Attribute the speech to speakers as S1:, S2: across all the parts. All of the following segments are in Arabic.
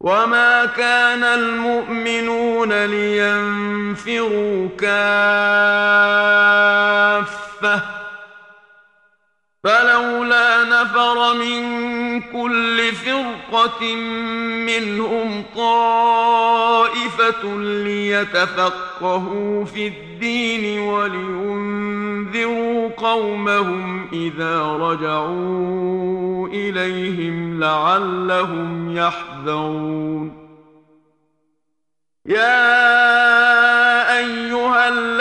S1: وما كان المؤمنون لينفروا كافة فلولا نفر من كل كل فرقة منهم طائفة ليتفقهوا في الدين ولينذروا قومهم إذا رجعوا إليهم لعلهم يحذرون. يا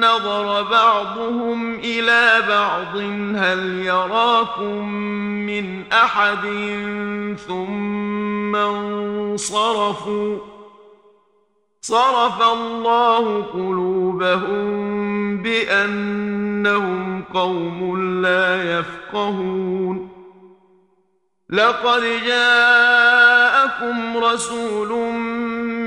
S1: نظر بعضهم إلى بعض هل يراكم من أحد ثم انصرفوا؟ صرف الله قلوبهم بأنهم قوم لا يفقهون. لقد جاءكم رسول من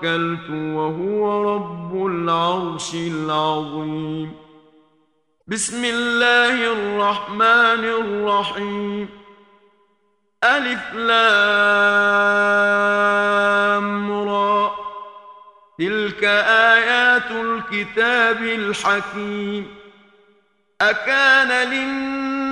S1: توكلت وهو رب العرش العظيم. بسم الله الرحمن الرحيم. ألف لام را. تلك آيات الكتاب الحكيم. أكان للناس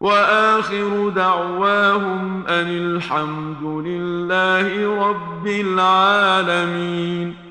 S1: وآخر دعواهم أن الحمد لله رب العالمين